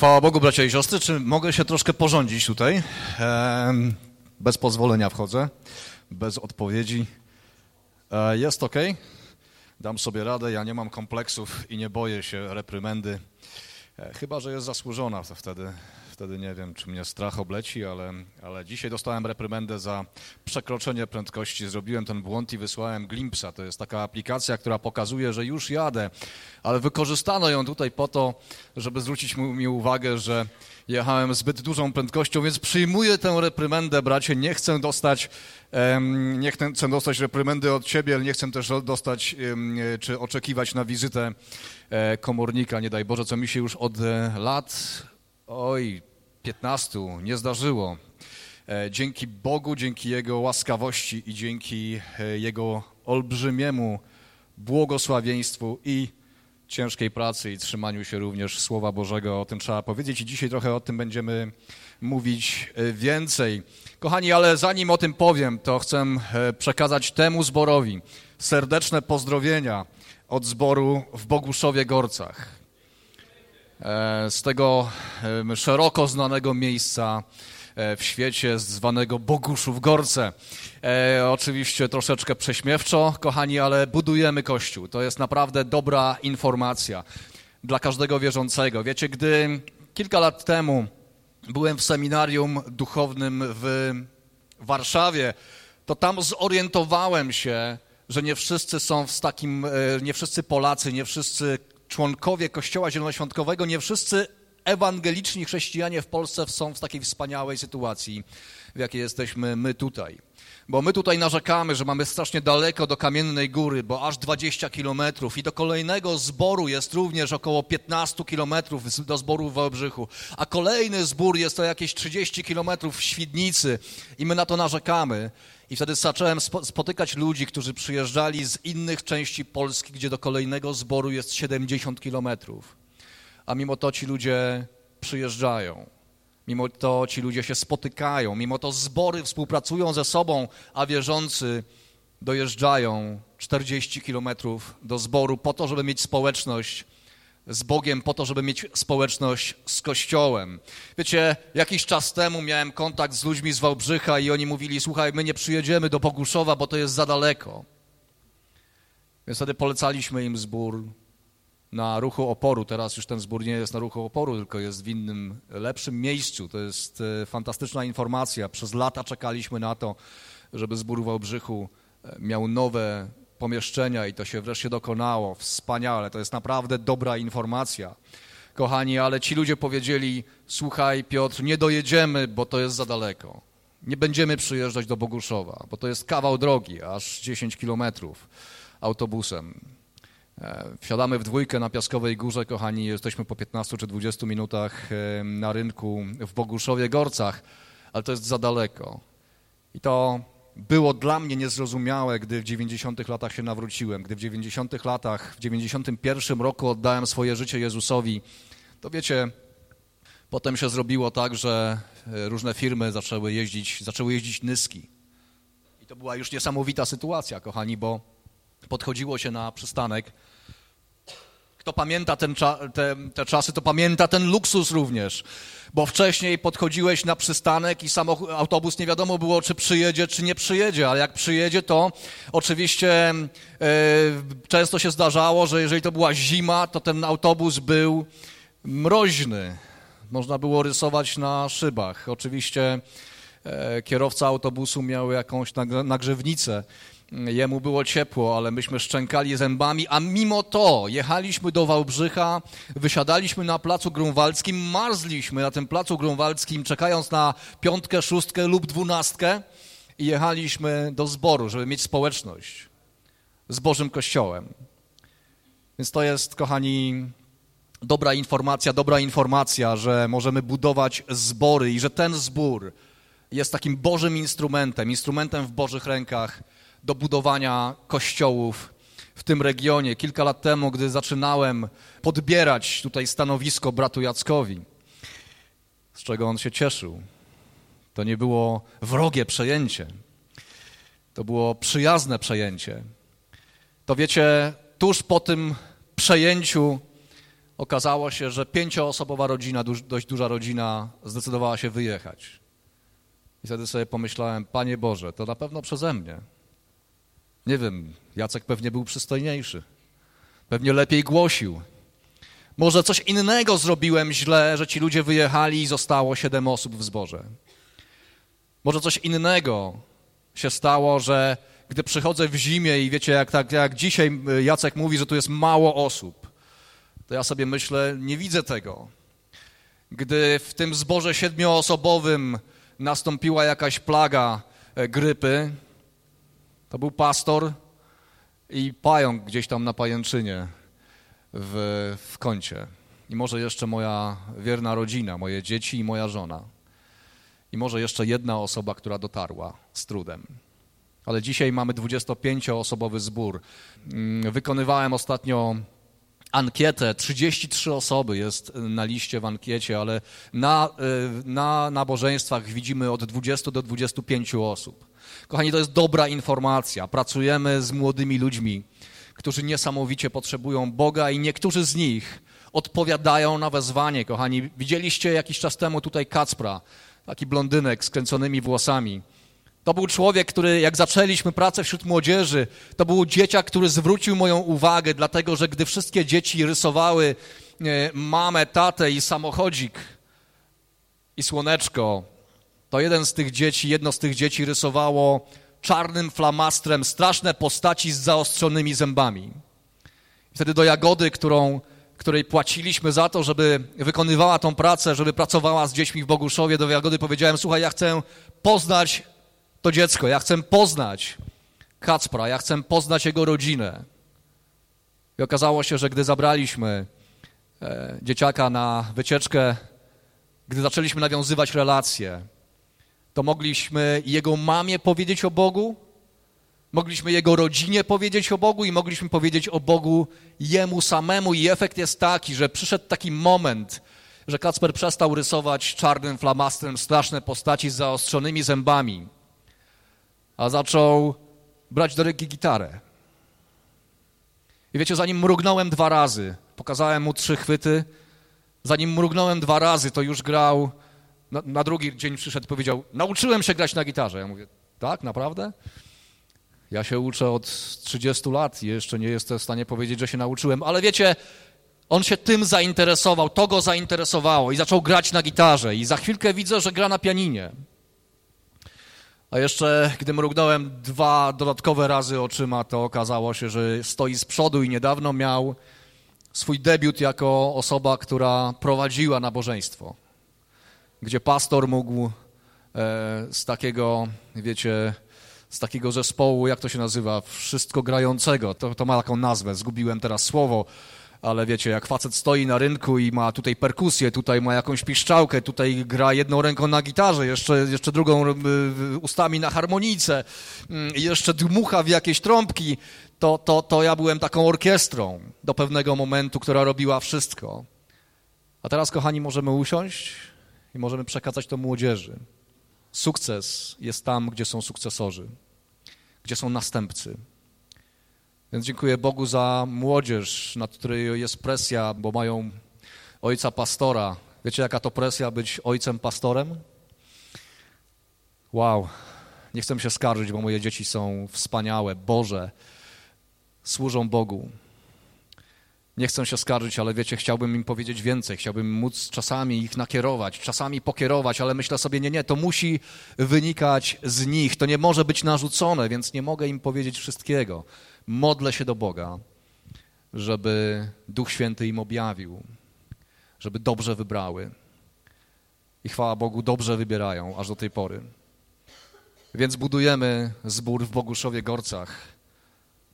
Chwała Bogu, bracia i siostry. Czy mogę się troszkę porządzić tutaj? Bez pozwolenia wchodzę, bez odpowiedzi. E, jest ok? Dam sobie radę, ja nie mam kompleksów i nie boję się reprymendy. E, chyba, że jest zasłużona, to wtedy, wtedy nie wiem, czy mnie strach obleci, ale, ale dzisiaj dostałem reprymendę za przekroczenie prędkości. Zrobiłem ten błąd i wysłałem Glimpsa. To jest taka aplikacja, która pokazuje, że już jadę, ale wykorzystano ją tutaj po to, żeby zwrócić mi uwagę, że jechałem zbyt dużą prędkością, więc przyjmuję tę reprymendę, bracie. Nie chcę dostać, nie chcę dostać reprymendy od ciebie, ale nie chcę też dostać czy oczekiwać na wizytę e, komornika, nie daj Boże, co mi się już od e, lat, oj, 15 nie zdarzyło. E, dzięki Bogu, dzięki Jego łaskawości i dzięki Jego olbrzymiemu błogosławieństwu i ciężkiej pracy i trzymaniu się również Słowa Bożego. O tym trzeba powiedzieć i dzisiaj trochę o tym będziemy mówić e, więcej. Kochani, ale zanim o tym powiem, to chcę e, przekazać temu zborowi serdeczne pozdrowienia od zboru w Boguszowie Gorcach. E, z tego szeroko znanego miejsca E, w świecie zwanego Boguszów Gorce. E, oczywiście troszeczkę prześmiewczo, kochani, ale budujemy Kościół. To jest naprawdę dobra informacja dla każdego wierzącego. Wiecie, gdy kilka lat temu byłem w seminarium duchownym w Warszawie, to tam zorientowałem się, że nie wszyscy są w takim, e, nie wszyscy Polacy, nie wszyscy członkowie Kościoła Zielonoświątkowego, nie wszyscy ewangeliczni chrześcijanie w Polsce są w takiej wspaniałej sytuacji, w jakiej jesteśmy my tutaj. Bo my tutaj narzekamy, że mamy strasznie daleko do Kamiennej Góry, bo aż 20 kilometrów i do kolejnego zboru jest również około 15 kilometrów do zboru w Wałbrzychu, a kolejny zbór jest to jakieś 30 kilometrów w Świdnicy i my na to narzekamy. I wtedy zacząłem spotykać ludzi, którzy przyjeżdżali z innych części Polski, gdzie do kolejnego zboru jest 70 kilometrów a mimo to ci ludzie przyjeżdżają. Mimo to ci ludzie się spotykają, mimo to zbory współpracują ze sobą, a wierzący dojeżdżają 40 kilometrów do zboru po to, żeby mieć społeczność z Bogiem, po to, żeby mieć społeczność z Kościołem. Wiecie, jakiś czas temu miałem kontakt z ludźmi z Wałbrzycha i oni mówili, słuchaj, my nie przyjedziemy do Boguszowa, bo to jest za daleko. Więc wtedy polecaliśmy im zbór na ruchu oporu. Teraz już ten zbór nie jest na ruchu oporu, tylko jest w innym, lepszym miejscu. To jest e, fantastyczna informacja. Przez lata czekaliśmy na to, żeby zbór w Wałbrzychu e, miał nowe pomieszczenia i to się wreszcie dokonało. Wspaniale, to jest naprawdę dobra informacja. Kochani, ale ci ludzie powiedzieli, słuchaj Piotr, nie dojedziemy, bo to jest za daleko. Nie będziemy przyjeżdżać do Boguszowa, bo to jest kawał drogi, aż 10 kilometrów autobusem. E, wsiadamy w dwójkę na Piaskowej Górze, kochani, jesteśmy po 15 czy 20 minutach e, na rynku w Boguszowie Gorcach, ale to jest za daleko. I to było dla mnie niezrozumiałe, gdy w 90 latach się nawróciłem, gdy w 90 latach, w 91 roku oddałem swoje życie Jezusowi, to wiecie, potem się zrobiło tak, że e, różne firmy zaczęły jeździć, zaczęły jeździć nyski. I to była już niesamowita sytuacja, kochani, bo podchodziło się na przystanek, kto pamięta ten, te, te czasy, to pamięta ten luksus również, bo wcześniej podchodziłeś na przystanek i autobus nie wiadomo było, czy przyjedzie, czy nie przyjedzie, ale jak przyjedzie, to oczywiście e, często się zdarzało, że jeżeli to była zima, to ten autobus był mroźny. Można było rysować na szybach. Oczywiście e, kierowca autobusu miał jakąś nagrzewnicę jemu było ciepło, ale myśmy szczękali zębami, a mimo to jechaliśmy do Wałbrzycha, wysiadaliśmy na placu grunwaldzkim, marzliśmy na tym placu grunwaldzkim, czekając na piątkę, szóstkę lub dwunastkę i jechaliśmy do zboru, żeby mieć społeczność z Bożym Kościołem. Więc to jest, kochani, dobra informacja, dobra informacja, że możemy budować zbory i że ten zbór jest takim Bożym instrumentem, instrumentem w Bożych rękach, do budowania kościołów w tym regionie. Kilka lat temu, gdy zaczynałem podbierać tutaj stanowisko bratu Jackowi, z czego on się cieszył, to nie było wrogie przejęcie, to było przyjazne przejęcie. To wiecie, tuż po tym przejęciu okazało się, że pięcioosobowa rodzina, dość duża rodzina, zdecydowała się wyjechać. I wtedy sobie pomyślałem, Panie Boże, to na pewno przeze mnie. Nie wiem, Jacek pewnie był przystojniejszy, pewnie lepiej głosił. Może coś innego zrobiłem źle, że ci ludzie wyjechali i zostało siedem osób w zborze. Może coś innego się stało, że gdy przychodzę w zimie i wiecie, jak, tak, jak dzisiaj Jacek mówi, że tu jest mało osób, to ja sobie myślę, nie widzę tego. Gdy w tym zborze siedmioosobowym nastąpiła jakaś plaga e, grypy, to był pastor i pająk gdzieś tam na pajęczynie w, w kącie. I może jeszcze moja wierna rodzina, moje dzieci i moja żona. I może jeszcze jedna osoba, która dotarła z trudem. Ale dzisiaj mamy 25-osobowy zbór. Mm, wykonywałem ostatnio ankietę, 33 osoby jest na liście w ankiecie, ale na, y, na nabożeństwach widzimy od 20 do 25 osób. Kochani, to jest dobra informacja. Pracujemy z młodymi ludźmi, którzy niesamowicie potrzebują Boga i niektórzy z nich odpowiadają na wezwanie. Kochani, widzieliście jakiś czas temu tutaj Kacpra, taki blondynek z kręconymi włosami. To był człowiek, który jak zaczęliśmy pracę wśród młodzieży, to był dzieciak, który zwrócił moją uwagę, dlatego że gdy wszystkie dzieci rysowały e, mamę, tatę i samochodzik i słoneczko, to jeden z tych dzieci, jedno z tych dzieci rysowało czarnym flamastrem straszne postaci z zaostrzonymi zębami. I wtedy do Jagody, którą, której płaciliśmy za to, żeby wykonywała tą pracę, żeby pracowała z dziećmi w Boguszowie, do Jagody powiedziałem, słuchaj, ja chcę poznać to dziecko, ja chcę poznać Kacpra, ja chcę poznać jego rodzinę. I okazało się, że gdy zabraliśmy e, dzieciaka na wycieczkę, gdy zaczęliśmy nawiązywać relacje, to mogliśmy jego mamie powiedzieć o Bogu, mogliśmy jego rodzinie powiedzieć o Bogu i mogliśmy powiedzieć o Bogu jemu samemu. I efekt jest taki, że przyszedł taki moment, że Kacper przestał rysować czarnym flamastrem straszne postaci z zaostrzonymi zębami a zaczął brać do ręki gitarę. I wiecie, zanim mrugnąłem dwa razy, pokazałem mu trzy chwyty, zanim mrugnąłem dwa razy, to już grał, na, na drugi dzień przyszedł i powiedział, nauczyłem się grać na gitarze. Ja mówię, tak, naprawdę? Ja się uczę od 30 lat i jeszcze nie jestem w stanie powiedzieć, że się nauczyłem, ale wiecie, on się tym zainteresował, to go zainteresowało i zaczął grać na gitarze i za chwilkę widzę, że gra na pianinie. A jeszcze, gdy mrugnąłem dwa dodatkowe razy oczyma, to okazało się, że stoi z przodu i niedawno miał swój debiut jako osoba, która prowadziła nabożeństwo, gdzie pastor mógł e, z takiego, wiecie, z takiego zespołu, jak to się nazywa, wszystko grającego, to, to ma taką nazwę, zgubiłem teraz słowo, ale wiecie, jak facet stoi na rynku i ma tutaj perkusję, tutaj ma jakąś piszczałkę, tutaj gra jedną ręką na gitarze, jeszcze, jeszcze drugą y, ustami na harmonijce, mm, jeszcze dmucha w jakieś trąbki, to, to, to ja byłem taką orkiestrą do pewnego momentu, która robiła wszystko. A teraz, kochani, możemy usiąść i możemy przekazać to młodzieży. Sukces jest tam, gdzie są sukcesorzy, gdzie są następcy. Więc dziękuję Bogu za młodzież, nad której jest presja, bo mają ojca pastora. Wiecie, jaka to presja być ojcem pastorem? Wow, nie chcę się skarżyć, bo moje dzieci są wspaniałe, Boże, służą Bogu. Nie chcę się skarżyć, ale wiecie, chciałbym im powiedzieć więcej, chciałbym móc czasami ich nakierować, czasami pokierować, ale myślę sobie, nie, nie, to musi wynikać z nich, to nie może być narzucone, więc nie mogę im powiedzieć wszystkiego modlę się do Boga, żeby Duch Święty im objawił, żeby dobrze wybrały. I chwała Bogu, dobrze wybierają aż do tej pory. Więc budujemy zbór w Boguszowie Gorcach,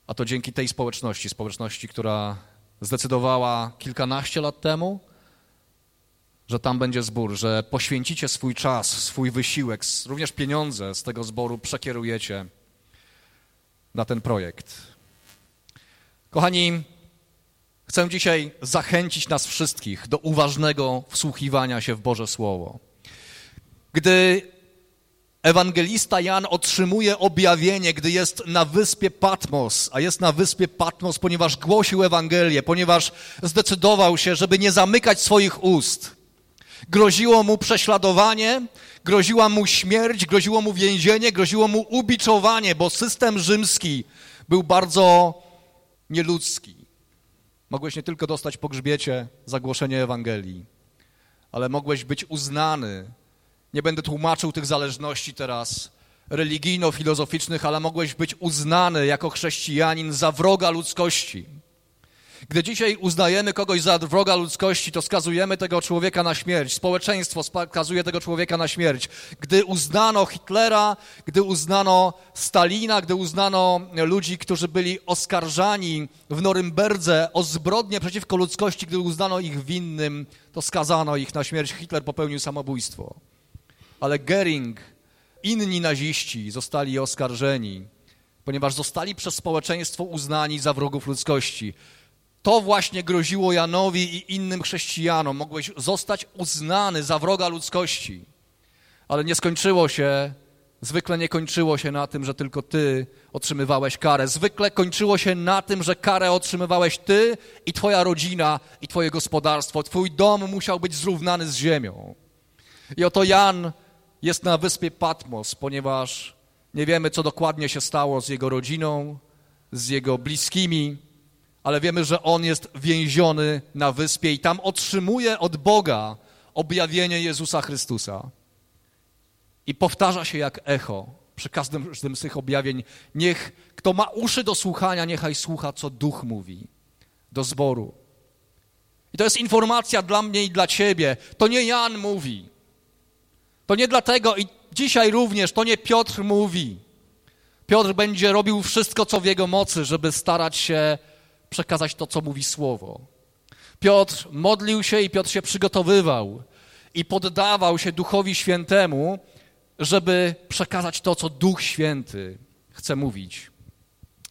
a to dzięki tej społeczności, społeczności, która zdecydowała kilkanaście lat temu, że tam będzie zbór, że poświęcicie swój czas, swój wysiłek, również pieniądze z tego zboru przekierujecie na ten projekt. Kochani, chcę dzisiaj zachęcić nas wszystkich do uważnego wsłuchiwania się w Boże Słowo. Gdy Ewangelista Jan otrzymuje objawienie, gdy jest na wyspie Patmos, a jest na wyspie Patmos, ponieważ głosił Ewangelię, ponieważ zdecydował się, żeby nie zamykać swoich ust. Groziło mu prześladowanie, groziła mu śmierć, groziło mu więzienie, groziło mu ubiczowanie, bo system rzymski był bardzo nieludzki. Mogłeś nie tylko dostać po grzbiecie za głoszenie Ewangelii, ale mogłeś być uznany. Nie będę tłumaczył tych zależności teraz religijno-filozoficznych, ale mogłeś być uznany jako chrześcijanin za wroga ludzkości. Gdy dzisiaj uznajemy kogoś za wroga ludzkości, to skazujemy tego człowieka na śmierć. Społeczeństwo skazuje tego człowieka na śmierć. Gdy uznano Hitlera, gdy uznano Stalina, gdy uznano ludzi, którzy byli oskarżani w Norymberdze o zbrodnie przeciwko ludzkości, gdy uznano ich winnym, to skazano ich na śmierć. Hitler popełnił samobójstwo. Ale Gering, inni naziści zostali oskarżeni, ponieważ zostali przez społeczeństwo uznani za wrogów ludzkości. To właśnie groziło Janowi i innym chrześcijanom. Mogłeś zostać uznany za wroga ludzkości. Ale nie skończyło się, zwykle nie kończyło się na tym, że tylko ty otrzymywałeś karę. Zwykle kończyło się na tym, że karę otrzymywałeś ty i twoja rodzina i twoje gospodarstwo. Twój dom musiał być zrównany z ziemią. I oto Jan jest na wyspie Patmos, ponieważ nie wiemy, co dokładnie się stało z jego rodziną, z jego bliskimi, ale wiemy, że on jest więziony na wyspie i tam otrzymuje od Boga objawienie Jezusa Chrystusa. I powtarza się jak echo przy każdym, z tych objawień. Niech kto ma uszy do słuchania, niechaj słucha, co duch mówi do zboru. I to jest informacja dla mnie i dla ciebie. To nie Jan mówi. To nie dlatego i dzisiaj również, to nie Piotr mówi. Piotr będzie robił wszystko, co w jego mocy, żeby starać się przekazać to, co mówi Słowo. Piotr modlił się i Piotr się przygotowywał i poddawał się Duchowi Świętemu, żeby przekazać to, co Duch Święty chce mówić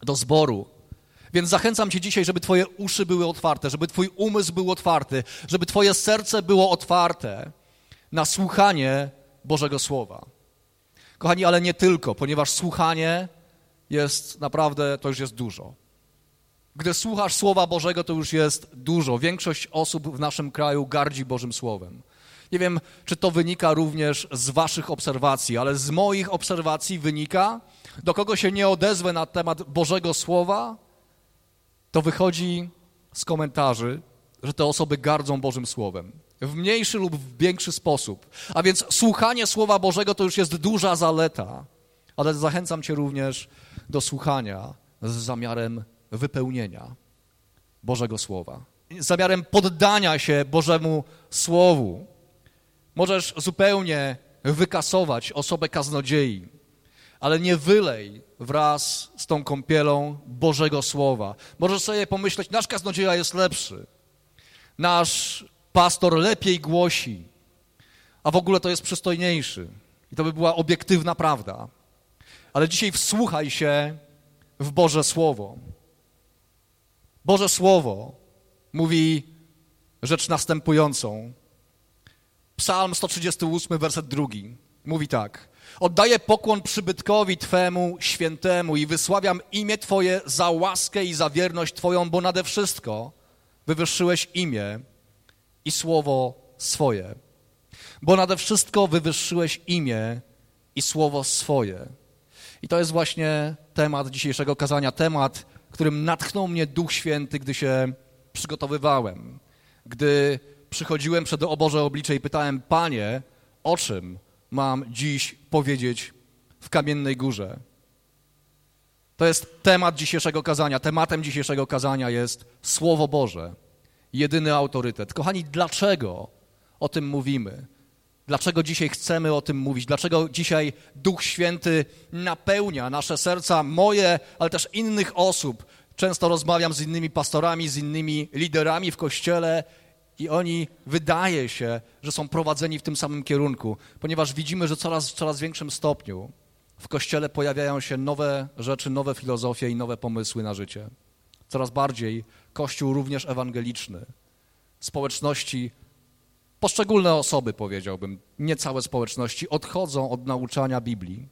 do zboru. Więc zachęcam Cię dzisiaj, żeby Twoje uszy były otwarte, żeby Twój umysł był otwarty, żeby Twoje serce było otwarte na słuchanie Bożego Słowa. Kochani, ale nie tylko, ponieważ słuchanie jest naprawdę, to już jest dużo. Gdy słuchasz Słowa Bożego, to już jest dużo. Większość osób w naszym kraju gardzi Bożym Słowem. Nie wiem, czy to wynika również z Waszych obserwacji, ale z moich obserwacji wynika, do kogo się nie odezwę na temat Bożego Słowa, to wychodzi z komentarzy, że te osoby gardzą Bożym Słowem. W mniejszy lub w większy sposób. A więc słuchanie Słowa Bożego to już jest duża zaleta, ale zachęcam Cię również do słuchania z zamiarem wypełnienia Bożego Słowa. Zamiarem poddania się Bożemu Słowu. Możesz zupełnie wykasować osobę kaznodziei, ale nie wylej wraz z tą kąpielą Bożego Słowa. Możesz sobie pomyśleć, nasz kaznodzieja jest lepszy, nasz pastor lepiej głosi, a w ogóle to jest przystojniejszy. I to by była obiektywna prawda. Ale dzisiaj wsłuchaj się w Boże Słowo. Boże Słowo mówi rzecz następującą. Psalm 138, werset drugi. Mówi tak. Oddaję pokłon przybytkowi Twemu świętemu i wysławiam imię Twoje za łaskę i za wierność Twoją, bo nade wszystko wywyższyłeś imię i słowo swoje. Bo nade wszystko wywyższyłeś imię i słowo swoje. I to jest właśnie temat dzisiejszego kazania, temat którym natchnął mnie Duch Święty, gdy się przygotowywałem. Gdy przychodziłem przed oboże oblicze i pytałem, Panie, o czym mam dziś powiedzieć w Kamiennej Górze? To jest temat dzisiejszego kazania. Tematem dzisiejszego kazania jest Słowo Boże, jedyny autorytet. Kochani, dlaczego o tym mówimy? Dlaczego dzisiaj chcemy o tym mówić? Dlaczego dzisiaj Duch Święty napełnia nasze serca, moje, ale też innych osób? Często rozmawiam z innymi pastorami, z innymi liderami w kościele i oni wydaje się, że są prowadzeni w tym samym kierunku, ponieważ widzimy, że coraz, w coraz większym stopniu w kościele pojawiają się nowe rzeczy, nowe filozofie i nowe pomysły na życie. Coraz bardziej kościół również ewangeliczny, społeczności poszczególne osoby, powiedziałbym, nie całe społeczności, odchodzą od nauczania Biblii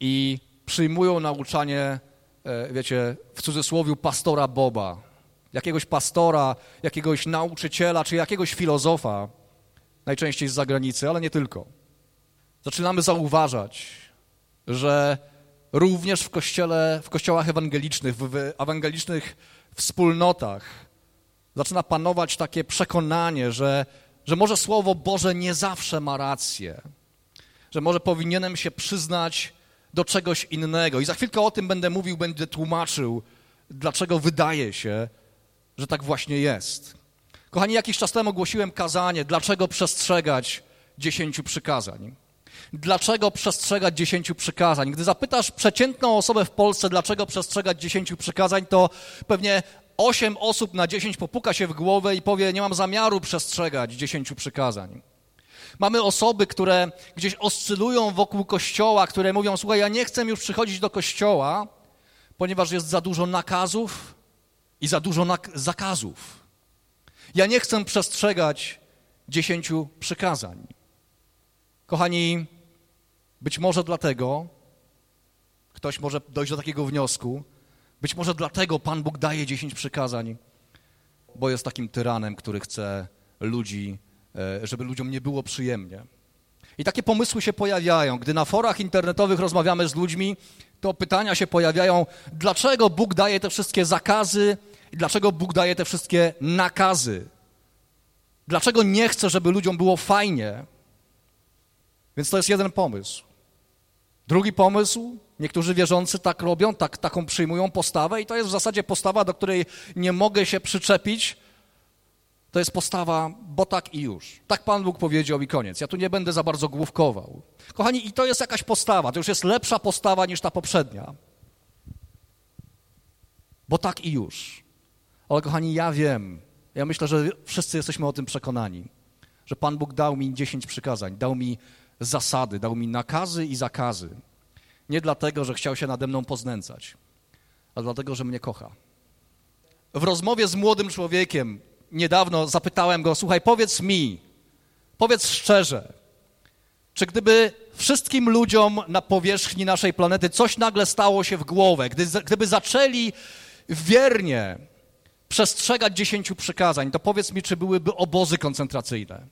i przyjmują nauczanie, e, wiecie, w cudzysłowie pastora Boba, jakiegoś pastora, jakiegoś nauczyciela czy jakiegoś filozofa, najczęściej z zagranicy, ale nie tylko. Zaczynamy zauważać, że również w kościele, w kościołach ewangelicznych, w ewangelicznych wspólnotach zaczyna panować takie przekonanie, że, że może Słowo Boże nie zawsze ma rację, że może powinienem się przyznać do czegoś innego. I za chwilkę o tym będę mówił, będę tłumaczył, dlaczego wydaje się, że tak właśnie jest. Kochani, jakiś czas temu ogłosiłem kazanie, dlaczego przestrzegać dziesięciu przykazań. Dlaczego przestrzegać dziesięciu przykazań? Gdy zapytasz przeciętną osobę w Polsce, dlaczego przestrzegać dziesięciu przykazań, to pewnie osiem osób na dziesięć popuka się w głowę i powie, nie mam zamiaru przestrzegać dziesięciu przykazań. Mamy osoby, które gdzieś oscylują wokół kościoła, które mówią, słuchaj, ja nie chcę już przychodzić do kościoła, ponieważ jest za dużo nakazów i za dużo zakazów. Ja nie chcę przestrzegać dziesięciu przykazań. Kochani, być może dlatego, ktoś może dojść do takiego wniosku, być może dlatego Pan Bóg daje dziesięć przykazań, bo jest takim tyranem, który chce ludzi, e, żeby ludziom nie było przyjemnie. I takie pomysły się pojawiają. Gdy na forach internetowych rozmawiamy z ludźmi, to pytania się pojawiają, dlaczego Bóg daje te wszystkie zakazy i dlaczego Bóg daje te wszystkie nakazy. Dlaczego nie chce, żeby ludziom było fajnie? Więc to jest jeden pomysł. Drugi pomysł, niektórzy wierzący tak robią, tak, taką przyjmują postawę i to jest w zasadzie postawa, do której nie mogę się przyczepić. To jest postawa, bo tak i już. Tak Pan Bóg powiedział i koniec. Ja tu nie będę za bardzo główkował. Kochani, i to jest jakaś postawa, to już jest lepsza postawa niż ta poprzednia. Bo tak i już. Ale kochani, ja wiem, ja myślę, że wszyscy jesteśmy o tym przekonani, że Pan Bóg dał mi dziesięć przykazań, dał mi zasady, dał mi nakazy i zakazy. Nie dlatego, że chciał się nade mną poznęcać, ale dlatego, że mnie kocha. W rozmowie z młodym człowiekiem niedawno zapytałem go, słuchaj, powiedz mi, powiedz szczerze, czy gdyby wszystkim ludziom na powierzchni naszej planety coś nagle stało się w głowę, gdy, gdyby zaczęli wiernie przestrzegać dziesięciu przykazań, to powiedz mi, czy byłyby obozy koncentracyjne?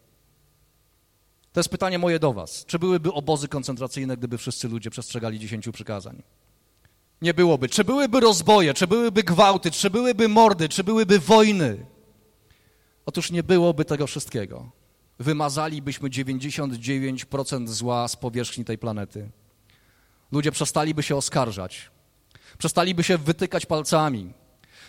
To jest pytanie moje do was. Czy byłyby obozy koncentracyjne, gdyby wszyscy ludzie przestrzegali dziesięciu przykazań? Nie byłoby. Czy byłyby rozboje, czy byłyby gwałty, czy byłyby mordy, czy byłyby wojny? Otóż nie byłoby tego wszystkiego. Wymazalibyśmy 99% zła z powierzchni tej planety. Ludzie przestaliby się oskarżać, przestaliby się wytykać palcami,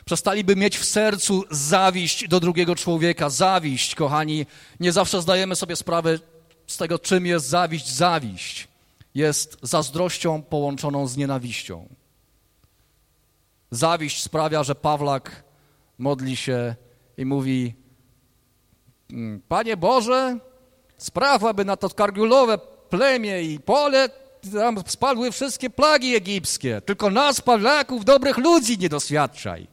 przestaliby mieć w sercu zawiść do drugiego człowieka. Zawiść, kochani, nie zawsze zdajemy sobie sprawę, z tego, czym jest zawiść. Zawiść jest zazdrością połączoną z nienawiścią. Zawiść sprawia, że Pawlak modli się i mówi: mm, Panie Boże, spraw, aby na to kargulowe plemię i pole tam spadły wszystkie plagi egipskie. Tylko nas, Pawlaków, dobrych ludzi nie doświadczaj.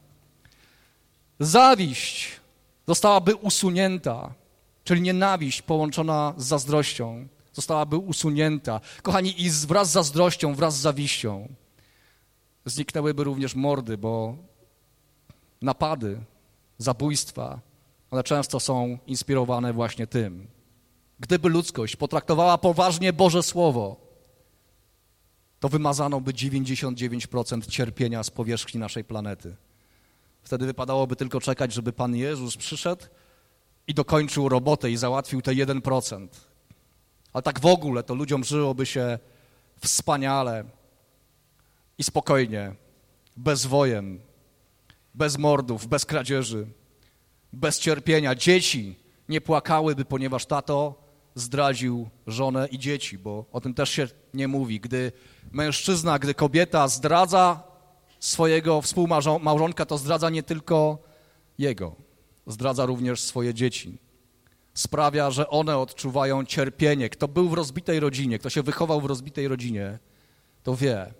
Zawiść zostałaby usunięta czyli nienawiść połączona z zazdrością, zostałaby usunięta. Kochani, i wraz z zazdrością, wraz z zawiścią zniknęłyby również mordy, bo napady, zabójstwa, one często są inspirowane właśnie tym. Gdyby ludzkość potraktowała poważnie Boże Słowo, to wymazano by 99% cierpienia z powierzchni naszej planety. Wtedy wypadałoby tylko czekać, żeby Pan Jezus przyszedł i dokończył robotę i załatwił te 1%. Ale tak w ogóle to ludziom żyłoby się wspaniale i spokojnie, bez wojen, bez mordów, bez kradzieży, bez cierpienia. Dzieci nie płakałyby, ponieważ tato zdradził żonę i dzieci, bo o tym też się nie mówi. Gdy mężczyzna, gdy kobieta zdradza swojego współmałżonka, to zdradza nie tylko jego zdradza również swoje dzieci. Sprawia, że one odczuwają cierpienie. Kto był w rozbitej rodzinie, kto się wychował w rozbitej rodzinie, to wie,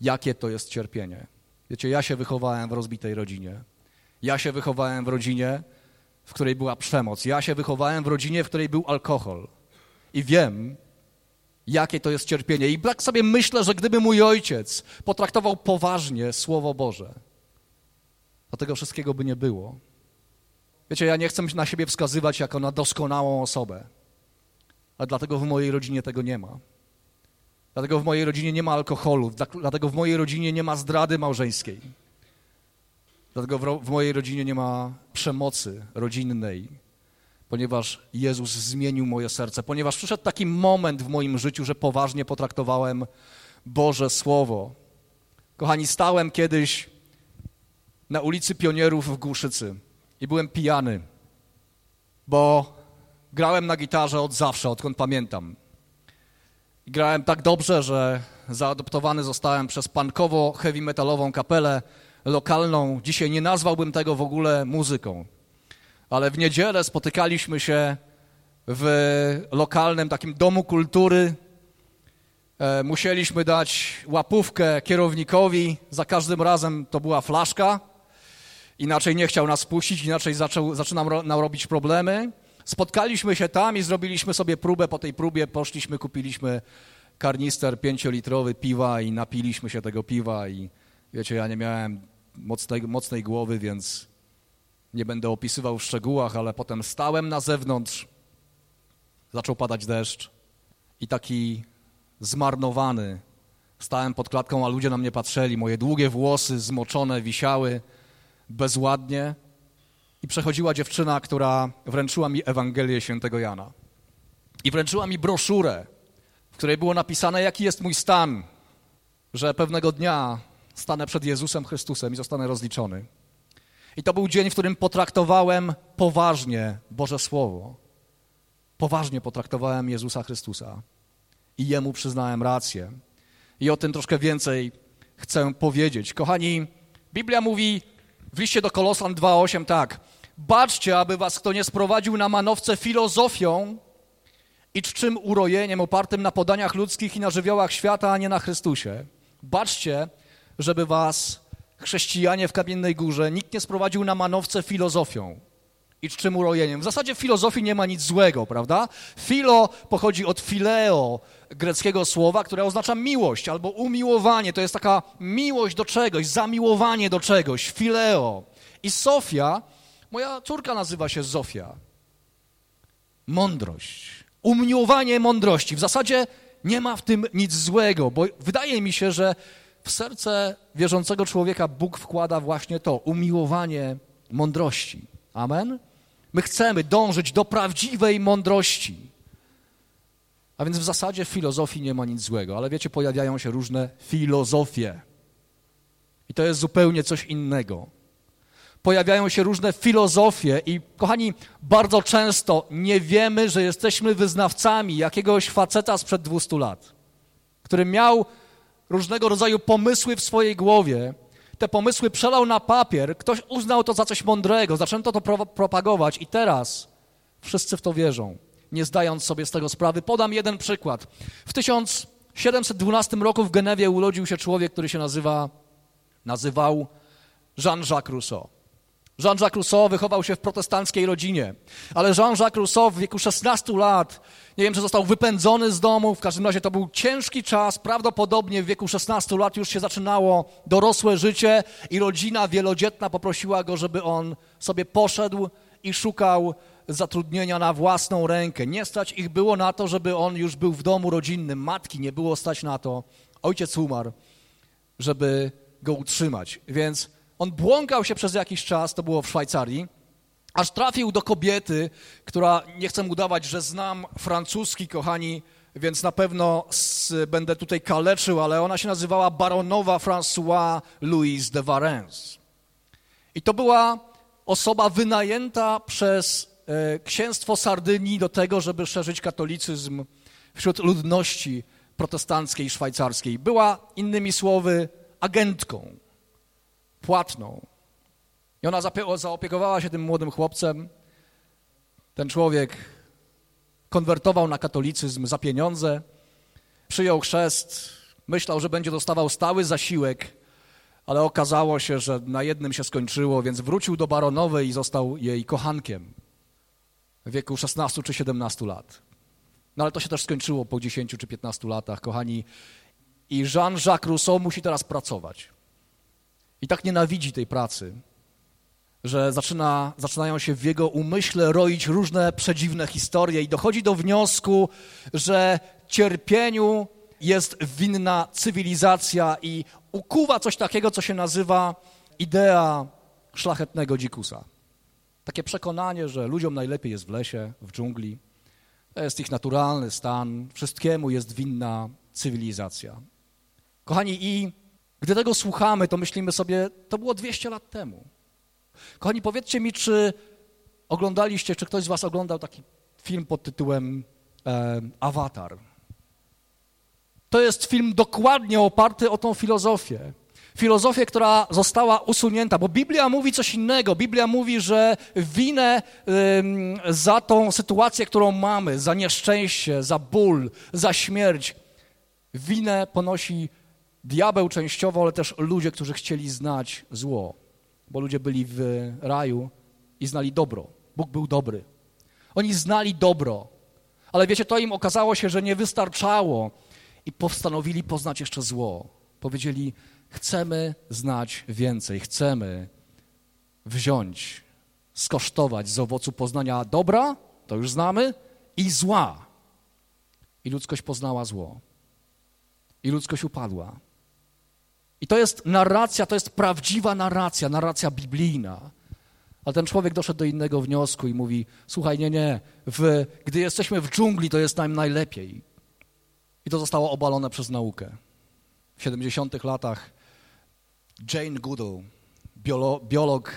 jakie to jest cierpienie. Wiecie, ja się wychowałem w rozbitej rodzinie. Ja się wychowałem w rodzinie, w której była przemoc. Ja się wychowałem w rodzinie, w której był alkohol. I wiem, jakie to jest cierpienie. I tak sobie myślę, że gdyby mój ojciec potraktował poważnie Słowo Boże, to tego wszystkiego by nie było. Wiecie, ja nie chcę na siebie wskazywać jako na doskonałą osobę, ale dlatego w mojej rodzinie tego nie ma. Dlatego w mojej rodzinie nie ma alkoholu, dlatego w mojej rodzinie nie ma zdrady małżeńskiej. Dlatego w, mojej rodzinie nie ma przemocy rodzinnej, ponieważ Jezus zmienił moje serce, ponieważ przyszedł taki moment w moim życiu, że poważnie potraktowałem Boże Słowo. Kochani, stałem kiedyś na ulicy Pionierów w Głuszycy i byłem pijany, bo grałem na gitarze od zawsze, odkąd pamiętam. I grałem tak dobrze, że zaadoptowany zostałem przez pankowo heavy metalową kapelę lokalną. Dzisiaj nie nazwałbym tego w ogóle muzyką, ale w niedzielę spotykaliśmy się w lokalnym takim domu kultury. E, musieliśmy dać łapówkę kierownikowi, za każdym razem to była flaszka. Inaczej nie chciał nas puścić, inaczej zaczął, zaczynał nam robić problemy. Spotkaliśmy się tam i zrobiliśmy sobie próbę. Po tej próbie poszliśmy, kupiliśmy karnister pięciolitrowy piwa i napiliśmy się tego piwa i wiecie, ja nie miałem mocnej, mocnej głowy, więc nie będę opisywał w szczegółach, ale potem stałem na zewnątrz, zaczął padać deszcz i taki zmarnowany stałem pod klatką, a ludzie na mnie patrzyli, moje długie włosy zmoczone wisiały bezładnie i przechodziła dziewczyna, która wręczyła mi Ewangelię Świętego Jana. I wręczyła mi broszurę, w której było napisane, jaki jest mój stan, że pewnego dnia stanę przed Jezusem Chrystusem i zostanę rozliczony. I to był dzień, w którym potraktowałem poważnie Boże Słowo. Poważnie potraktowałem Jezusa Chrystusa i Jemu przyznałem rację. I o tym troszkę więcej chcę powiedzieć. Kochani, Biblia mówi w liście do Kolosan 2,8 tak. Baczcie, aby was kto nie sprowadził na manowce filozofią i czczym urojeniem opartym na podaniach ludzkich i na żywiołach świata, a nie na Chrystusie. Baczcie, żeby was chrześcijanie w Kamiennej Górze nikt nie sprowadził na manowce filozofią i czczym urojeniem. W zasadzie w filozofii nie ma nic złego, prawda? Filo pochodzi od fileo, greckiego słowa, które oznacza miłość albo umiłowanie. To jest taka miłość do czegoś, zamiłowanie do czegoś, fileo. I Sofia, moja córka nazywa się Zofia. Mądrość. Umiłowanie mądrości. W zasadzie nie ma w tym nic złego, bo wydaje mi się, że w serce wierzącego człowieka Bóg wkłada właśnie to, umiłowanie mądrości. Amen? My chcemy dążyć do prawdziwej mądrości. A więc w zasadzie w filozofii nie ma nic złego, ale wiecie, pojawiają się różne filozofie. I to jest zupełnie coś innego. Pojawiają się różne filozofie i kochani, bardzo często nie wiemy, że jesteśmy wyznawcami jakiegoś faceta sprzed 200 lat, który miał różnego rodzaju pomysły w swojej głowie, te pomysły przelał na papier, ktoś uznał to za coś mądrego, zaczęto to pro propagować i teraz wszyscy w to wierzą, nie zdając sobie z tego sprawy. Podam jeden przykład. W 1712 roku w Genewie urodził się człowiek, który się nazywa, nazywał Jean-Jacques Rousseau. Jean-Jacques Rousseau wychował się w protestanckiej rodzinie, ale Jean-Jacques Rousseau w wieku 16 lat, nie wiem, czy został wypędzony z domu, w każdym razie to był ciężki czas, prawdopodobnie w wieku 16 lat już się zaczynało dorosłe życie i rodzina wielodzietna poprosiła go, żeby on sobie poszedł i szukał zatrudnienia na własną rękę. Nie stać ich było na to, żeby on już był w domu rodzinnym, matki nie było stać na to. Ojciec umarł, żeby go utrzymać, więc on błąkał się przez jakiś czas, to było w Szwajcarii, aż trafił do kobiety, która, nie chcę udawać, że znam francuski, kochani, więc na pewno będę tutaj kaleczył, ale ona się nazywała baronowa François Louise de Varens. I to była osoba wynajęta przez e, księstwo Sardynii do tego, żeby szerzyć katolicyzm wśród ludności protestanckiej szwajcarskiej. Była, innymi słowy, agentką płatną. I ona zaopiekowała się tym młodym chłopcem. Ten człowiek konwertował na katolicyzm za pieniądze, przyjął chrzest, myślał, że będzie dostawał stały zasiłek, ale okazało się, że na jednym się skończyło, więc wrócił do baronowej i został jej kochankiem w wieku 16 czy 17 lat. No ale to się też skończyło po 10 czy 15 latach, kochani. I Jean-Jacques Rousseau musi teraz pracować. I tak nienawidzi tej pracy, że zaczyna, zaczynają się w jego umyśle roić różne przedziwne historie i dochodzi do wniosku, że cierpieniu jest winna cywilizacja i ukuwa coś takiego, co się nazywa idea szlachetnego dzikusa. Takie przekonanie, że ludziom najlepiej jest w lesie, w dżungli. To jest ich naturalny stan, wszystkiemu jest winna cywilizacja. Kochani, i gdy tego słuchamy, to myślimy sobie, to było 200 lat temu. Kochani, powiedzcie mi, czy oglądaliście, czy ktoś z was oglądał taki film pod tytułem e, Avatar? To jest film dokładnie oparty o tą filozofię. Filozofię, która została usunięta, bo Biblia mówi coś innego. Biblia mówi, że winę za tą sytuację, którą mamy, za nieszczęście, za ból, za śmierć, winę ponosi diabeł częściowo, ale też ludzie, którzy chcieli znać zło, bo ludzie byli w raju i znali dobro. Bóg był dobry. Oni znali dobro, ale wiecie, to im okazało się, że nie wystarczało i postanowili poznać jeszcze zło. Powiedzieli, chcemy znać więcej, chcemy wziąć, skosztować z owocu poznania dobra, to już znamy, i zła. I ludzkość poznała zło. I ludzkość upadła. I to jest narracja, to jest prawdziwa narracja, narracja biblijna. Ale ten człowiek doszedł do innego wniosku i mówi: Słuchaj, nie, nie, w, gdy jesteśmy w dżungli, to jest nam najlepiej. I to zostało obalone przez naukę. W 70 latach Jane Goodall, biolog, biolog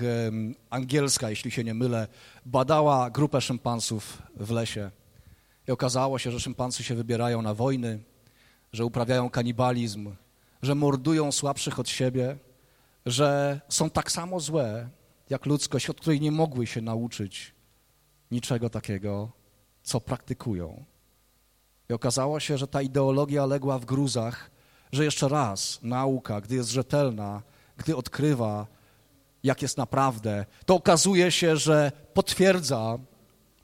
angielska, jeśli się nie mylę, badała grupę szympansów w lesie. I okazało się, że szympansy się wybierają na wojny, że uprawiają kanibalizm, że mordują słabszych od siebie, że są tak samo złe jak ludzkość, od której nie mogły się nauczyć niczego takiego, co praktykują. I okazało się, że ta ideologia legła w gruzach, że jeszcze raz nauka, gdy jest rzetelna, gdy odkrywa, jak jest naprawdę, to okazuje się, że potwierdza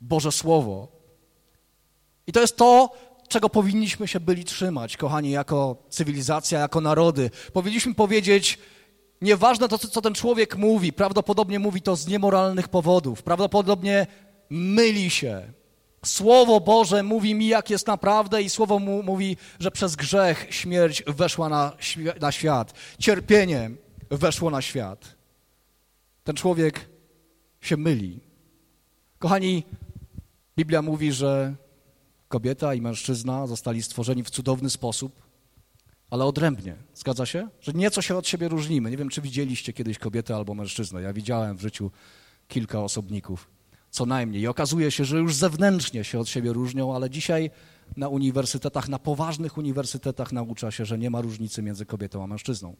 Boże Słowo. I to jest to, czego powinniśmy się byli trzymać, kochani, jako cywilizacja, jako narody. Powinniśmy powiedzieć, nieważne to, co ten człowiek mówi, prawdopodobnie mówi to z niemoralnych powodów, prawdopodobnie myli się, Słowo Boże mówi mi, jak jest naprawdę, i Słowo mu mówi, że przez grzech śmierć weszła na, na świat. Cierpienie weszło na świat. Ten człowiek się myli. Kochani, Biblia mówi, że kobieta i mężczyzna zostali stworzeni w cudowny sposób, ale odrębnie. Zgadza się? Że nieco się od siebie różnimy. Nie wiem, czy widzieliście kiedyś kobietę albo mężczyznę. Ja widziałem w życiu kilka osobników co najmniej. I okazuje się, że już zewnętrznie się od siebie różnią, ale dzisiaj na uniwersytetach, na poważnych uniwersytetach naucza się, że nie ma różnicy między kobietą a mężczyzną.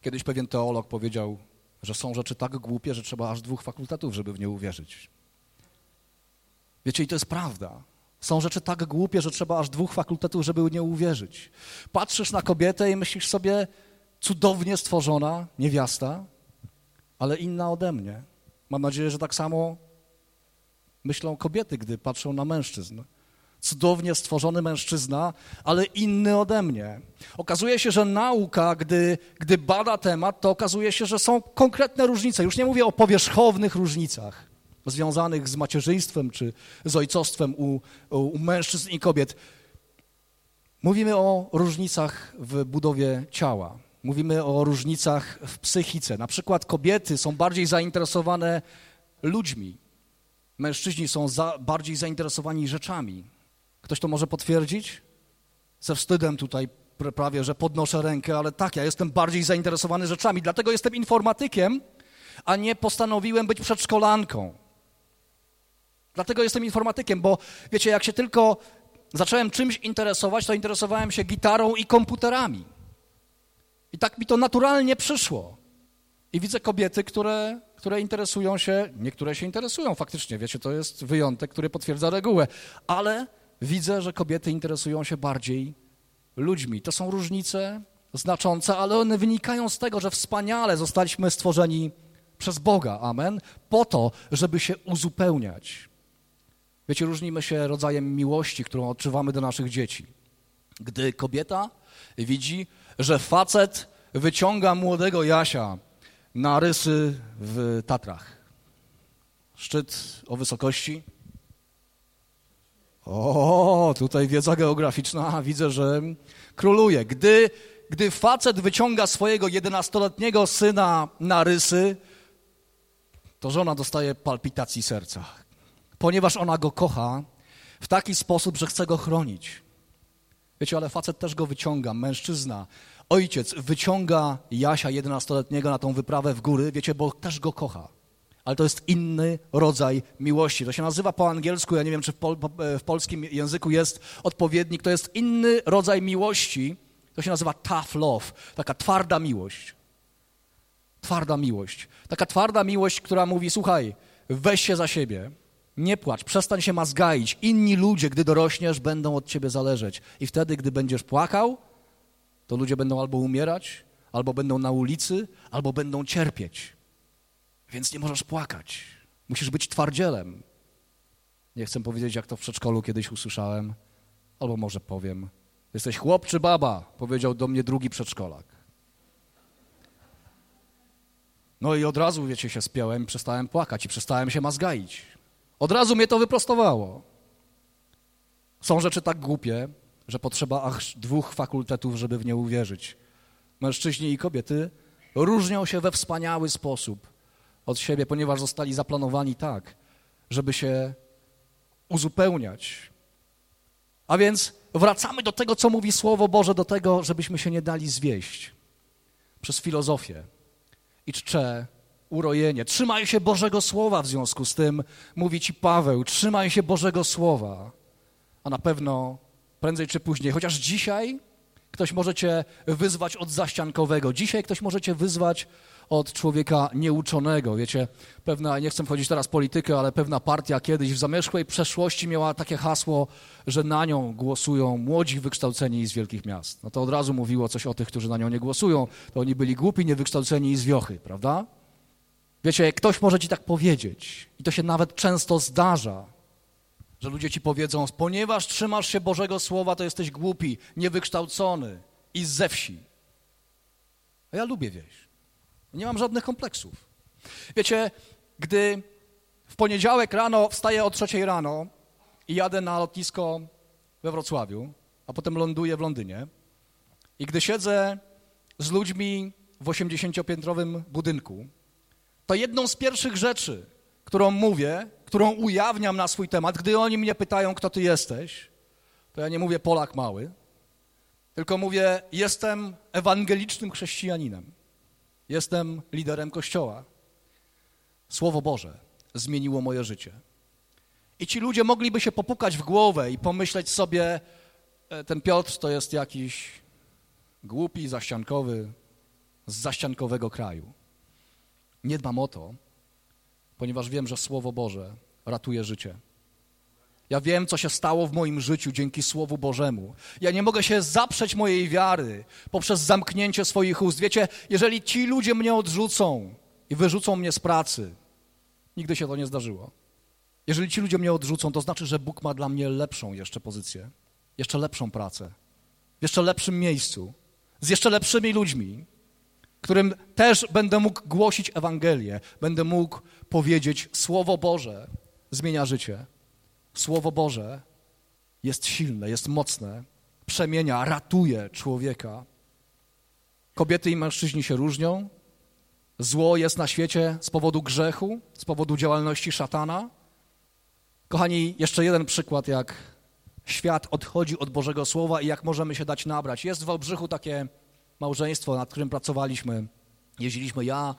Kiedyś pewien teolog powiedział, że są rzeczy tak głupie, że trzeba aż dwóch fakultetów, żeby w nie uwierzyć. Wiecie, i to jest prawda. Są rzeczy tak głupie, że trzeba aż dwóch fakultetów, żeby nie uwierzyć. Patrzysz na kobietę i myślisz sobie, cudownie stworzona niewiasta, ale inna ode mnie. Mam nadzieję, że tak samo myślą kobiety, gdy patrzą na mężczyzn. Cudownie stworzony mężczyzna, ale inny ode mnie. Okazuje się, że nauka, gdy, gdy bada temat, to okazuje się, że są konkretne różnice. Już nie mówię o powierzchownych różnicach związanych z macierzyństwem czy z ojcostwem u, u mężczyzn i kobiet. Mówimy o różnicach w budowie ciała. Mówimy o różnicach w psychice. Na przykład kobiety są bardziej zainteresowane ludźmi, mężczyźni są za, bardziej zainteresowani rzeczami. Ktoś to może potwierdzić? Ze wstydem tutaj prawie, że podnoszę rękę, ale tak, ja jestem bardziej zainteresowany rzeczami, dlatego jestem informatykiem, a nie postanowiłem być przedszkolanką. Dlatego jestem informatykiem, bo wiecie, jak się tylko zacząłem czymś interesować, to interesowałem się gitarą i komputerami. I tak mi to naturalnie przyszło. I widzę kobiety, które, które interesują się, niektóre się interesują faktycznie, wiecie, to jest wyjątek, który potwierdza regułę, ale widzę, że kobiety interesują się bardziej ludźmi. To są różnice, znaczące, ale one wynikają z tego, że wspaniale zostaliśmy stworzeni przez Boga, amen, po to, żeby się uzupełniać. Wiecie, różnimy się rodzajem miłości, którą odczuwamy do naszych dzieci. Gdy kobieta widzi, że facet wyciąga młodego Jasia na rysy w Tatrach. Szczyt o wysokości. O, tutaj wiedza geograficzna, widzę, że króluje. Gdy, gdy facet wyciąga swojego jedenastoletniego syna na rysy, to żona dostaje palpitacji serca, ponieważ ona go kocha w taki sposób, że chce go chronić. Wiecie, ale facet też go wyciąga, mężczyzna, ojciec wyciąga Jasia jedenastoletniego na tą wyprawę w góry, wiecie, bo też go kocha. Ale to jest inny rodzaj miłości. To się nazywa po angielsku, ja nie wiem, czy w, pol, w polskim języku jest odpowiednik, to jest inny rodzaj miłości. To się nazywa tough love, taka twarda miłość. Twarda miłość. Taka twarda miłość, która mówi, słuchaj, weź się za siebie, nie płacz, przestań się mazgaić. Inni ludzie, gdy dorośniesz, będą od ciebie zależeć. I wtedy, gdy będziesz płakał, to ludzie będą albo umierać, albo będą na ulicy, albo będą cierpieć. Więc nie możesz płakać. Musisz być twardzielem. Nie chcę powiedzieć, jak to w przedszkolu kiedyś usłyszałem, albo może powiem. Jesteś chłop czy baba? Powiedział do mnie drugi przedszkolak. No i od razu, wiecie, się spiąłem, przestałem płakać i przestałem się mazgaić. Od razu mnie to wyprostowało. Są rzeczy tak głupie, że potrzeba aż dwóch fakultetów, żeby w nie uwierzyć. Mężczyźni i kobiety różnią się we wspaniały sposób od siebie, ponieważ zostali zaplanowani tak, żeby się uzupełniać. A więc wracamy do tego, co mówi Słowo Boże, do tego, żebyśmy się nie dali zwieść przez filozofię i czcze urojenie. Trzymaj się Bożego Słowa w związku z tym, mówi ci Paweł, trzymaj się Bożego Słowa. A na pewno prędzej czy później, chociaż dzisiaj ktoś może cię wyzwać od zaściankowego, dzisiaj ktoś może cię wyzwać od człowieka nieuczonego. Wiecie, pewna, nie chcę wchodzić teraz w politykę, ale pewna partia kiedyś w zamierzchłej przeszłości miała takie hasło, że na nią głosują młodzi, wykształceni z wielkich miast. No to od razu mówiło coś o tych, którzy na nią nie głosują. To oni byli głupi, niewykształceni i z wiochy, prawda? Wiecie, ktoś może ci tak powiedzieć i to się nawet często zdarza, że ludzie ci powiedzą, ponieważ trzymasz się Bożego Słowa, to jesteś głupi, niewykształcony i ze wsi. A ja lubię wieś. Nie mam żadnych kompleksów. Wiecie, gdy w poniedziałek rano wstaję o trzeciej rano i jadę na lotnisko we Wrocławiu, a potem ląduję w Londynie i gdy siedzę z ludźmi w 80-piętrowym budynku, to jedną z pierwszych rzeczy, którą mówię, którą ujawniam na swój temat, gdy oni mnie pytają, kto ty jesteś, to ja nie mówię Polak mały, tylko mówię, jestem ewangelicznym chrześcijaninem. Jestem liderem kościoła. Słowo Boże zmieniło moje życie. I ci ludzie mogliby się popukać w głowę i pomyśleć sobie, e, ten Piotr to jest jakiś głupi, zaściankowy, z zaściankowego kraju. Nie dbam o to, ponieważ wiem, że Słowo Boże ratuje życie. Ja wiem, co się stało w moim życiu dzięki Słowu Bożemu. Ja nie mogę się zaprzeć mojej wiary poprzez zamknięcie swoich ust. Wiecie, jeżeli ci ludzie mnie odrzucą i wyrzucą mnie z pracy, nigdy się to nie zdarzyło. Jeżeli ci ludzie mnie odrzucą, to znaczy, że Bóg ma dla mnie lepszą jeszcze pozycję, jeszcze lepszą pracę, w jeszcze lepszym miejscu, z jeszcze lepszymi ludźmi, którym też będę mógł głosić Ewangelię, będę mógł powiedzieć Słowo Boże zmienia życie. Słowo Boże jest silne, jest mocne, przemienia, ratuje człowieka. Kobiety i mężczyźni się różnią. Zło jest na świecie z powodu grzechu, z powodu działalności szatana. Kochani, jeszcze jeden przykład, jak świat odchodzi od Bożego Słowa i jak możemy się dać nabrać. Jest w Wałbrzychu takie małżeństwo, nad którym pracowaliśmy. Jeździliśmy ja,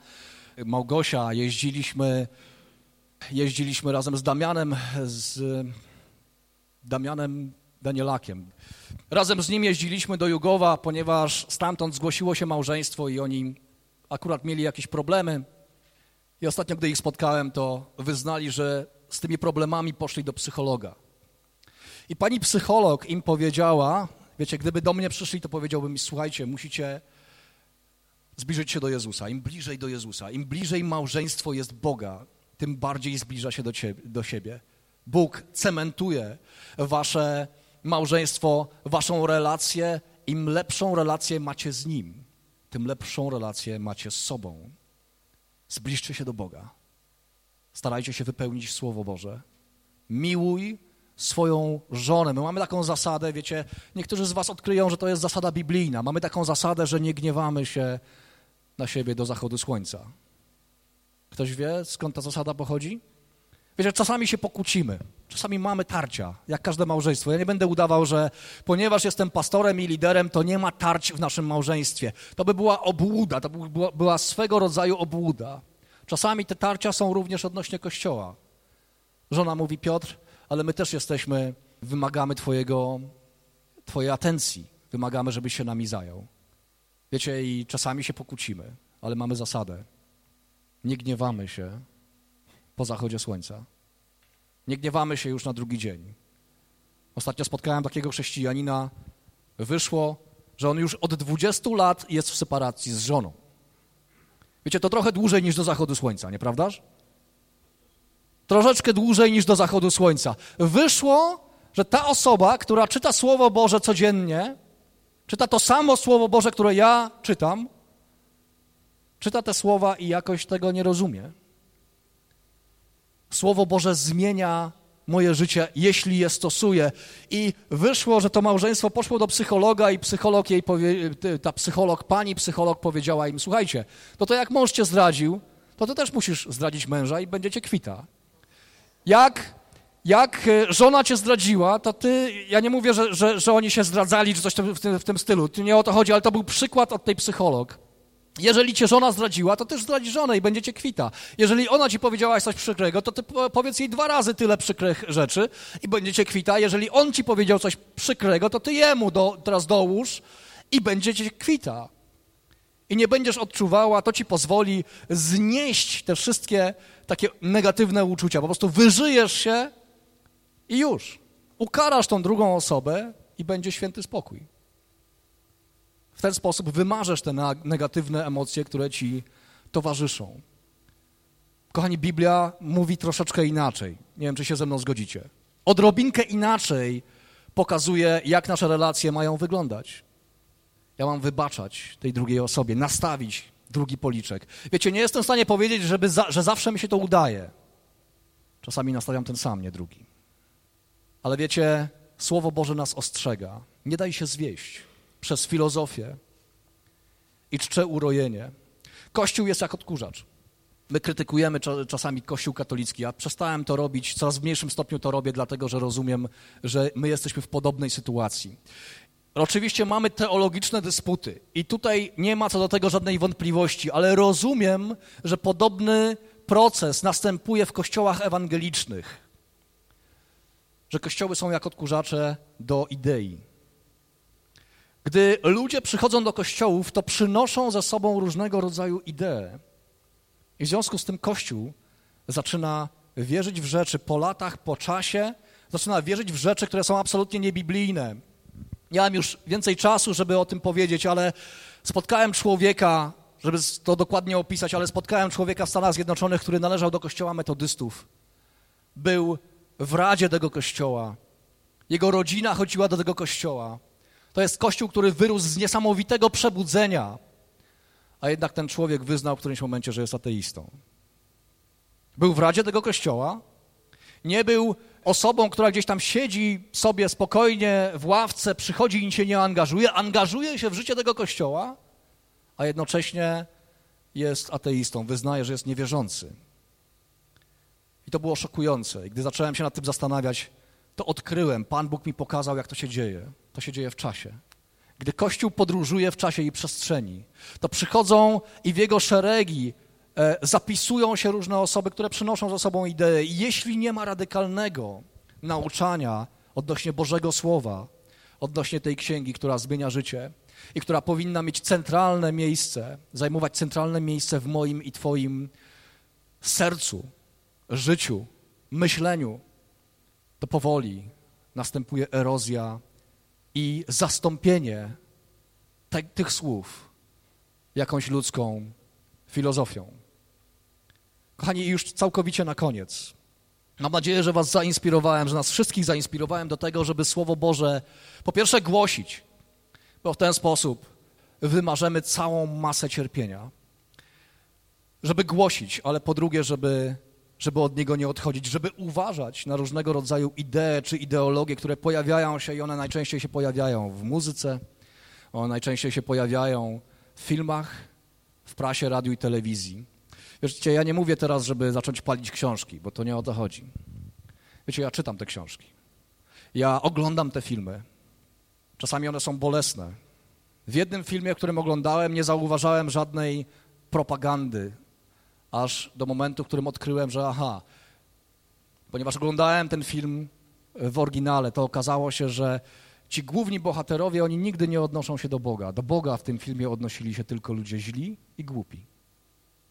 Małgosia, jeździliśmy jeździliśmy razem z Damianem, z Damianem Danielakiem. Razem z nim jeździliśmy do Jugowa, ponieważ stamtąd zgłosiło się małżeństwo i oni akurat mieli jakieś problemy. I ostatnio, gdy ich spotkałem, to wyznali, że z tymi problemami poszli do psychologa. I pani psycholog im powiedziała, Wiecie, gdyby do mnie przyszli, to powiedziałbym słuchajcie, musicie zbliżyć się do Jezusa. Im bliżej do Jezusa, im bliżej małżeństwo jest Boga, tym bardziej zbliża się do, ciebie, do siebie. Bóg cementuje wasze małżeństwo, waszą relację. Im lepszą relację macie z Nim, tym lepszą relację macie z sobą. Zbliżcie się do Boga. Starajcie się wypełnić Słowo Boże. Miłuj swoją żonę. My mamy taką zasadę, wiecie, niektórzy z was odkryją, że to jest zasada biblijna. Mamy taką zasadę, że nie gniewamy się na siebie do zachodu słońca. Ktoś wie, skąd ta zasada pochodzi? Wiecie, czasami się pokłócimy, czasami mamy tarcia, jak każde małżeństwo. Ja nie będę udawał, że ponieważ jestem pastorem i liderem, to nie ma tarć w naszym małżeństwie. To by była obłuda, to by była, swego rodzaju obłuda. Czasami te tarcia są również odnośnie Kościoła. Żona mówi, Piotr, ale my też jesteśmy, wymagamy twojego, Twojej atencji, wymagamy, żebyś się nami zajął. Wiecie, i czasami się pokłócimy, ale mamy zasadę. Nie gniewamy się po zachodzie słońca. Nie gniewamy się już na drugi dzień. Ostatnio spotkałem takiego chrześcijanina, wyszło, że on już od 20 lat jest w separacji z żoną. Wiecie, to trochę dłużej niż do zachodu słońca, nieprawdaż? Troszeczkę dłużej niż do zachodu słońca. Wyszło, że ta osoba, która czyta Słowo Boże codziennie, czyta to samo Słowo Boże, które ja czytam, czyta te słowa i jakoś tego nie rozumie. Słowo Boże zmienia moje życie, jeśli je stosuję. I wyszło, że to małżeństwo poszło do psychologa i psycholog jej powie, ta psycholog, pani psycholog powiedziała im, słuchajcie, no to jak mąż cię zdradził, to ty też musisz zdradzić męża i będziecie kwita. Jak, jak e, żona cię zdradziła, to ty, ja nie mówię, że, że, że oni się zdradzali czy coś w tym, w tym stylu, nie o to chodzi, ale to był przykład od tej psycholog. Jeżeli cię żona zdradziła, to też zdradzi żonę i będziecie kwita. Jeżeli ona ci powiedziała coś przykrego, to ty powiedz jej dwa razy tyle przykrych rzeczy i będziecie kwita. Jeżeli on ci powiedział coś przykrego, to ty jemu do, teraz dołóż i będziecie kwita. I nie będziesz odczuwała, to ci pozwoli znieść te wszystkie takie negatywne uczucia. Po prostu wyżyjesz się i już. Ukarasz tą drugą osobę i będzie święty spokój. W ten sposób wymarzesz te negatywne emocje, które ci towarzyszą. Kochani, Biblia mówi troszeczkę inaczej. Nie wiem, czy się ze mną zgodzicie. Odrobinkę inaczej pokazuje, jak nasze relacje mają wyglądać. Ja mam wybaczać tej drugiej osobie, nastawić drugi policzek. Wiecie, nie jestem w stanie powiedzieć, żeby za, że zawsze mi się to udaje. Czasami nastawiam ten sam, nie drugi. Ale wiecie, Słowo Boże nas ostrzega. Nie daj się zwieść przez filozofię i czcze urojenie. Kościół jest jak odkurzacz. My krytykujemy czasami Kościół katolicki. Ja przestałem to robić, coraz w mniejszym stopniu to robię, dlatego że rozumiem, że my jesteśmy w podobnej sytuacji. Oczywiście mamy teologiczne dysputy i tutaj nie ma co do tego żadnej wątpliwości, ale rozumiem, że podobny proces następuje w kościołach ewangelicznych. Że kościoły są jak odkurzacze do idei. Gdy ludzie przychodzą do kościołów, to przynoszą ze sobą różnego rodzaju idee. I w związku z tym Kościół zaczyna wierzyć w rzeczy po latach, po czasie, zaczyna wierzyć w rzeczy, które są absolutnie niebiblijne. Mam już więcej czasu, żeby o tym powiedzieć, ale spotkałem człowieka, żeby to dokładnie opisać, ale spotkałem człowieka w Stanach Zjednoczonych, który należał do kościoła metodystów. Był w radzie tego kościoła. Jego rodzina chodziła do tego kościoła. To jest kościół, który wyrósł z niesamowitego przebudzenia, a jednak ten człowiek wyznał w którymś momencie, że jest ateistą. Był w radzie tego kościoła, nie był osobą, która gdzieś tam siedzi sobie spokojnie w ławce, przychodzi i się nie angażuje, angażuje się w życie tego kościoła, a jednocześnie jest ateistą, wyznaje, że jest niewierzący. I to było szokujące. I gdy zacząłem się nad tym zastanawiać, to odkryłem, Pan Bóg mi pokazał, jak to się dzieje. To się dzieje w czasie. Gdy Kościół podróżuje w czasie i przestrzeni, to przychodzą i w jego szeregi zapisują się różne osoby, które przynoszą ze sobą idee. Jeśli nie ma radykalnego nauczania odnośnie Bożego Słowa, odnośnie tej księgi, która zmienia życie i która powinna mieć centralne miejsce, zajmować centralne miejsce w moim i Twoim sercu, życiu, myśleniu, to powoli następuje erozja i zastąpienie te, tych słów jakąś ludzką filozofią. Kochani, już całkowicie na koniec. Mam nadzieję, że Was zainspirowałem, że nas wszystkich zainspirowałem do tego, żeby Słowo Boże po pierwsze głosić, bo w ten sposób wymarzymy całą masę cierpienia. Żeby głosić, ale po drugie, żeby, żeby od niego nie odchodzić, żeby uważać na różnego rodzaju idee czy ideologie, które pojawiają się i one najczęściej się pojawiają w muzyce, one najczęściej się pojawiają w filmach, w prasie, radiu i telewizji. Wiecie, ja nie mówię teraz, żeby zacząć palić książki, bo to nie o to chodzi. Wiecie, ja czytam te książki. Ja oglądam te filmy. Czasami one są bolesne. W jednym filmie, którym oglądałem, nie zauważałem żadnej propagandy, aż do momentu, w którym odkryłem, że aha, ponieważ oglądałem ten film w oryginale, to okazało się, że ci główni bohaterowie, oni nigdy nie odnoszą się do Boga. Do Boga w tym filmie odnosili się tylko ludzie źli i głupi.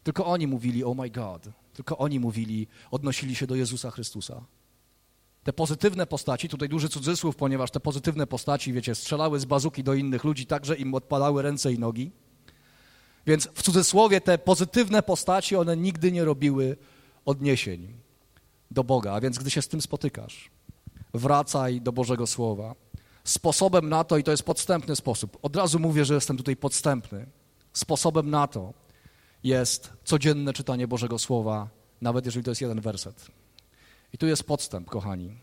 Tylko oni mówili, oh my God. Tylko oni mówili, odnosili się do Jezusa Chrystusa. Te pozytywne postaci, tutaj duży cudzysłów, ponieważ te pozytywne postaci, wiecie, strzelały z bazuki do innych ludzi, także im odpadały ręce i nogi. Więc w cudzysłowie te pozytywne postaci, one nigdy nie robiły odniesień do Boga. A więc gdy się z tym spotykasz, wracaj do Bożego Słowa. Sposobem na to, i to jest podstępny sposób, od razu mówię, że jestem tutaj podstępny, sposobem na to jest codzienne czytanie Bożego Słowa, nawet jeżeli to jest jeden werset. I tu jest podstęp, kochani,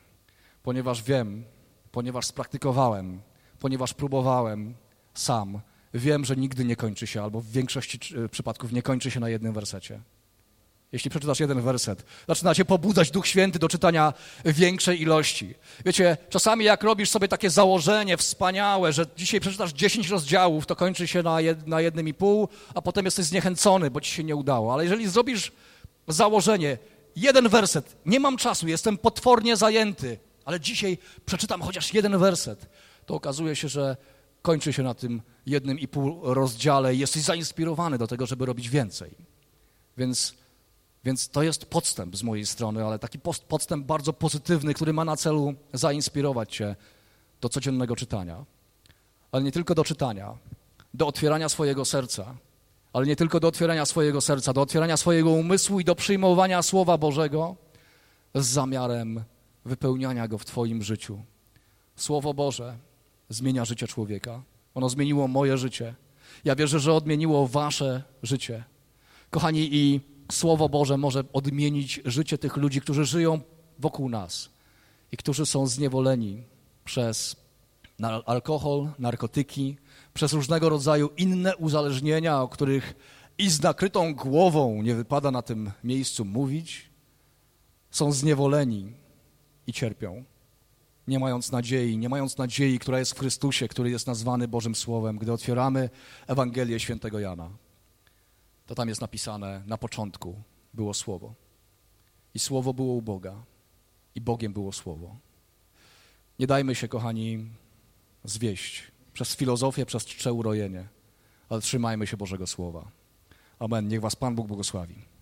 ponieważ wiem, ponieważ spraktykowałem, ponieważ próbowałem sam, wiem, że nigdy nie kończy się, albo w większości przypadków nie kończy się na jednym wersecie. Jeśli przeczytasz jeden werset, zaczyna cię pobudzać Duch Święty do czytania większej ilości. Wiecie, czasami jak robisz sobie takie założenie wspaniałe, że dzisiaj przeczytasz 10 rozdziałów, to kończy się na, jed, na jednym i pół, a potem jesteś zniechęcony, bo ci się nie udało. Ale jeżeli zrobisz założenie, jeden werset, nie mam czasu, jestem potwornie zajęty, ale dzisiaj przeczytam chociaż jeden werset, to okazuje się, że kończy się na tym jednym i pół rozdziale i jesteś zainspirowany do tego, żeby robić więcej. Więc więc to jest podstęp z mojej strony, ale taki podstęp bardzo pozytywny, który ma na celu zainspirować cię do codziennego czytania. Ale nie tylko do czytania, do otwierania swojego serca, ale nie tylko do otwierania swojego serca, do otwierania swojego umysłu i do przyjmowania Słowa Bożego z zamiarem wypełniania go w Twoim życiu. Słowo Boże zmienia życie człowieka. Ono zmieniło moje życie. Ja wierzę, że odmieniło Wasze życie. Kochani, i Słowo Boże może odmienić życie tych ludzi, którzy żyją wokół nas i którzy są zniewoleni przez alkohol, narkotyki, przez różnego rodzaju inne uzależnienia, o których i z nakrytą głową nie wypada na tym miejscu mówić, są zniewoleni i cierpią, nie mając nadziei, nie mając nadziei, która jest w Chrystusie, który jest nazwany Bożym Słowem, gdy otwieramy Ewangelię Świętego Jana to tam jest napisane, na początku było Słowo. I Słowo było u Boga. I Bogiem było Słowo. Nie dajmy się, kochani, zwieść przez filozofię, przez czcze urojenie, ale trzymajmy się Bożego Słowa. Amen. Niech was Pan Bóg błogosławi.